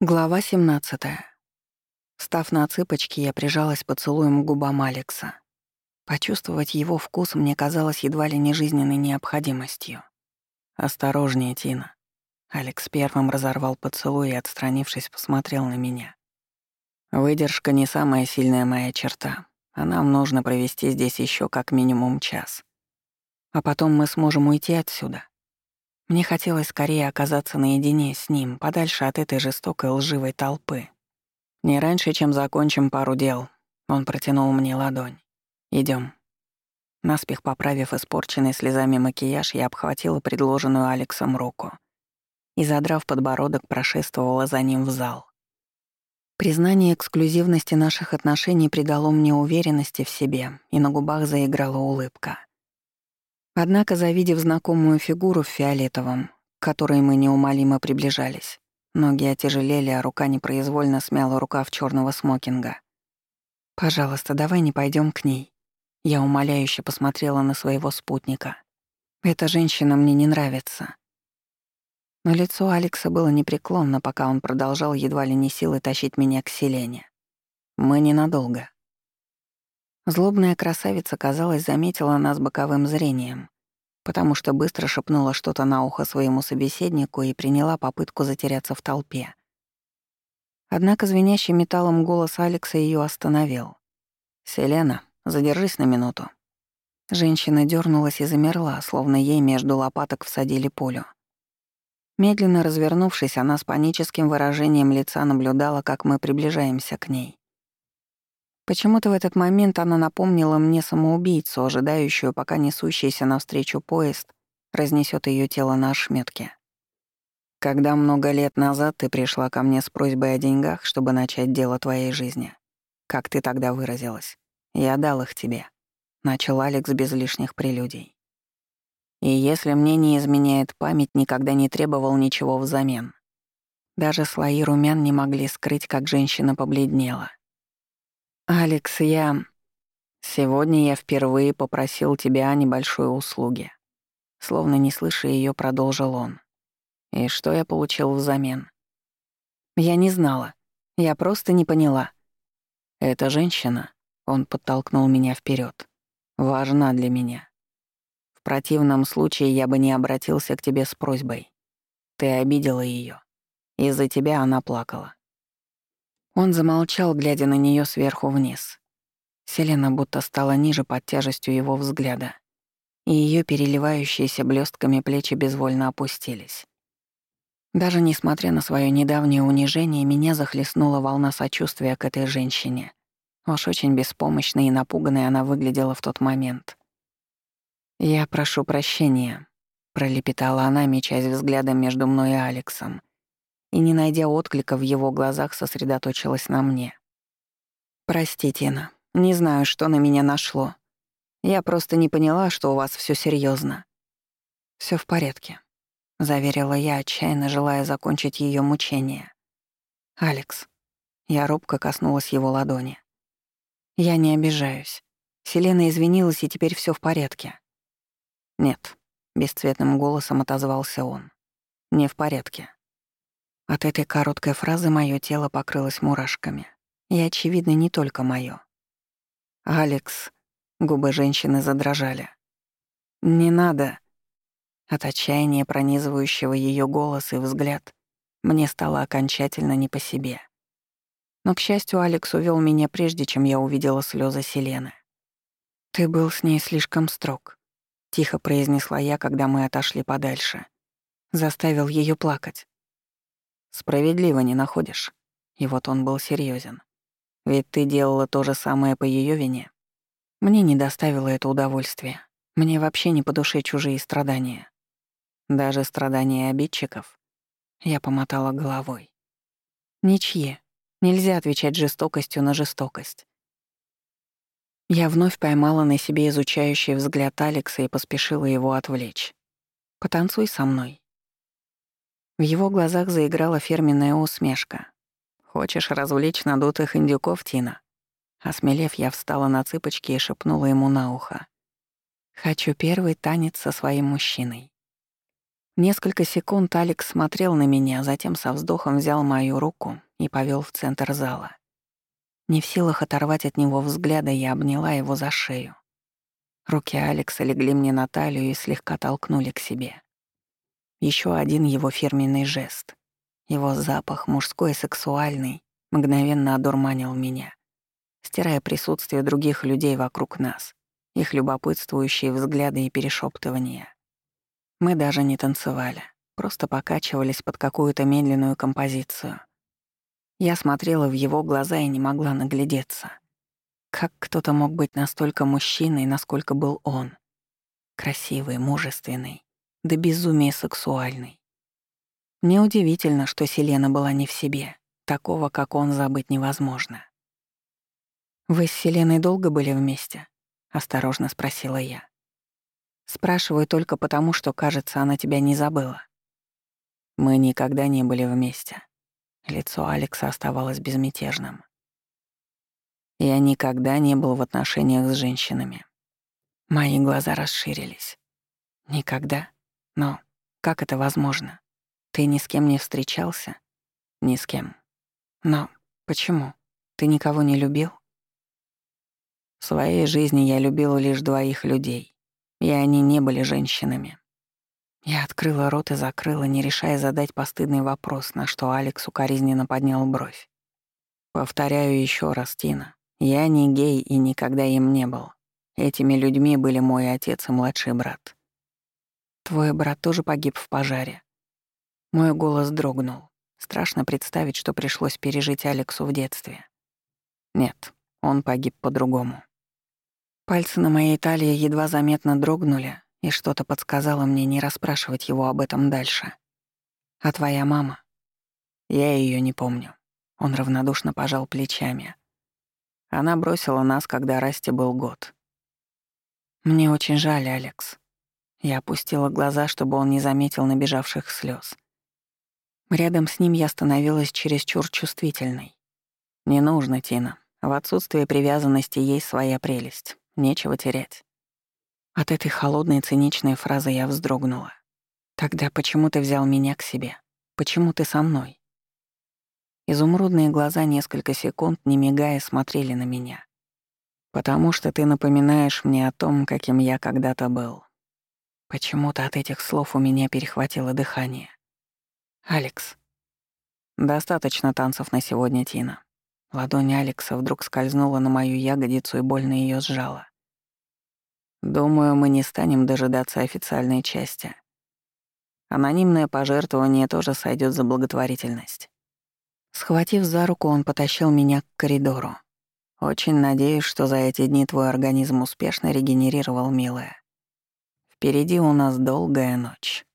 Глава 17. Став на цыпочки, я прижалась поцелуем к губам Алекса. Почувствовать его вкус мне казалось едва ли не жизненной необходимостью. «Осторожнее, Тина». Алекс первым разорвал поцелуй и, отстранившись, посмотрел на меня. «Выдержка не самая сильная моя черта, а нам нужно провести здесь еще как минимум час. А потом мы сможем уйти отсюда. Мне хотелось скорее оказаться наедине с ним, подальше от этой жестокой лживой толпы. Не раньше, чем закончим пару дел. Он протянул мне ладонь. Идем. Наспех поправив испорченный слезами макияж, я обхватила предложенную Алексом руку и, задрав подбородок, прошествовала за ним в зал. Признание эксклюзивности наших отношений придало мне уверенности в себе, и на губах заиграла улыбка. Однако, завидев знакомую фигуру в фиолетовом, к которой мы неумолимо приближались, ноги отяжелели, а рука непроизвольно смяла рукав черного смокинга. «Пожалуйста, давай не пойдем к ней». Я умоляюще посмотрела на своего спутника. «Эта женщина мне не нравится». Но лицо Алекса было непреклонно, пока он продолжал едва ли не силой тащить меня к Селене. «Мы ненадолго», Злобная красавица, казалось, заметила нас боковым зрением, потому что быстро шепнула что-то на ухо своему собеседнику и приняла попытку затеряться в толпе. Однако звенящий металлом голос Алекса ее остановил. «Селена, задержись на минуту». Женщина дернулась и замерла, словно ей между лопаток всадили пулю. Медленно развернувшись, она с паническим выражением лица наблюдала, как мы приближаемся к ней. Почему-то в этот момент она напомнила мне самоубийцу, ожидающую, пока несущийся навстречу поезд разнесет ее тело на ошметке. Когда много лет назад ты пришла ко мне с просьбой о деньгах, чтобы начать дело твоей жизни, как ты тогда выразилась, я дал их тебе. Начал Алекс без лишних прелюдий. И если мне не изменяет память, никогда не требовал ничего взамен. Даже слои румян не могли скрыть, как женщина побледнела. «Алекс, я... Сегодня я впервые попросил тебя о небольшой услуге». Словно не слыша ее, продолжил он. «И что я получил взамен?» «Я не знала. Я просто не поняла». «Эта женщина...» — он подтолкнул меня вперед. «Важна для меня. В противном случае я бы не обратился к тебе с просьбой. Ты обидела ее. Из-за тебя она плакала. Он замолчал, глядя на нее сверху вниз. Селена будто стала ниже под тяжестью его взгляда, и ее переливающиеся блестками плечи безвольно опустились. Даже несмотря на свое недавнее унижение, меня захлестнула волна сочувствия к этой женщине. Уж очень беспомощной и напуганной она выглядела в тот момент. «Я прошу прощения», — пролепетала она, мечась взглядом между мной и Алексом и, не найдя отклика в его глазах, сосредоточилась на мне. «Прости, Тина, не знаю, что на меня нашло. Я просто не поняла, что у вас все серьезно. Все в порядке», — заверила я, отчаянно желая закончить ее мучение. «Алекс». Я робко коснулась его ладони. «Я не обижаюсь. Селена извинилась, и теперь все в порядке». «Нет», — бесцветным голосом отозвался он. «Не в порядке. От этой короткой фразы мое тело покрылось мурашками. И, очевидно, не только мое. «Алекс», — губы женщины задрожали. «Не надо». От отчаяния, пронизывающего ее голос и взгляд, мне стало окончательно не по себе. Но, к счастью, Алекс увел меня прежде, чем я увидела слезы Селены. «Ты был с ней слишком строг», — тихо произнесла я, когда мы отошли подальше. Заставил ее плакать. Справедливо не находишь. И вот он был серьезен. Ведь ты делала то же самое по ее вине. Мне не доставило это удовольствия. Мне вообще не по душе чужие страдания. Даже страдания обидчиков. Я помотала головой. Ничьи. Нельзя отвечать жестокостью на жестокость. Я вновь поймала на себе изучающий взгляд Алекса и поспешила его отвлечь. «Потанцуй со мной. В его глазах заиграла фирменная усмешка. «Хочешь развлечь надутых индюков, Тина?» Осмелев, я встала на цыпочки и шепнула ему на ухо. «Хочу первый танец со своим мужчиной». Несколько секунд Алекс смотрел на меня, затем со вздохом взял мою руку и повел в центр зала. Не в силах оторвать от него взгляда, я обняла его за шею. Руки Алекса легли мне на талию и слегка толкнули к себе. Еще один его фирменный жест. Его запах, мужской и сексуальный, мгновенно одурманил меня, стирая присутствие других людей вокруг нас, их любопытствующие взгляды и перешептывания. Мы даже не танцевали, просто покачивались под какую-то медленную композицию. Я смотрела в его глаза и не могла наглядеться. Как кто-то мог быть настолько мужчиной, насколько был он? Красивый, мужественный, да безумие сексуальный. Неудивительно, что Селена была не в себе. Такого, как он, забыть невозможно. «Вы с Селеной долго были вместе?» — осторожно спросила я. Спрашиваю только потому, что, кажется, она тебя не забыла. Мы никогда не были вместе. Лицо Алекса оставалось безмятежным. Я никогда не был в отношениях с женщинами. Мои глаза расширились. Никогда? Но как это возможно? Ты ни с кем не встречался? Ни с кем. Но почему? Ты никого не любил? В своей жизни я любил лишь двоих людей и они не были женщинами. Я открыла рот и закрыла, не решая задать постыдный вопрос, на что Алекс укоризненно поднял бровь. Повторяю еще раз, Тина, я не гей и никогда им не был. Этими людьми были мой отец и младший брат. Твой брат тоже погиб в пожаре. Мой голос дрогнул. Страшно представить, что пришлось пережить Алексу в детстве. Нет, он погиб по-другому. Пальцы на моей талии едва заметно дрогнули, и что-то подсказало мне не расспрашивать его об этом дальше. «А твоя мама?» «Я ее не помню». Он равнодушно пожал плечами. Она бросила нас, когда Расти был год. «Мне очень жаль, Алекс». Я опустила глаза, чтобы он не заметил набежавших слез. Рядом с ним я становилась чересчур чувствительной. «Не нужно, Тина. В отсутствие привязанности есть своя прелесть. Нечего терять. От этой холодной циничной фразы я вздрогнула. Тогда почему ты взял меня к себе? Почему ты со мной? Изумрудные глаза несколько секунд, не мигая, смотрели на меня. Потому что ты напоминаешь мне о том, каким я когда-то был. Почему-то от этих слов у меня перехватило дыхание. Алекс. Достаточно танцев на сегодня, Тина. Ладонь Алекса вдруг скользнула на мою ягодицу и больно ее сжала. Думаю, мы не станем дожидаться официальной части. Анонимное пожертвование тоже сойдет за благотворительность. Схватив за руку, он потащил меня к коридору. Очень надеюсь, что за эти дни твой организм успешно регенерировал, милая. Впереди у нас долгая ночь.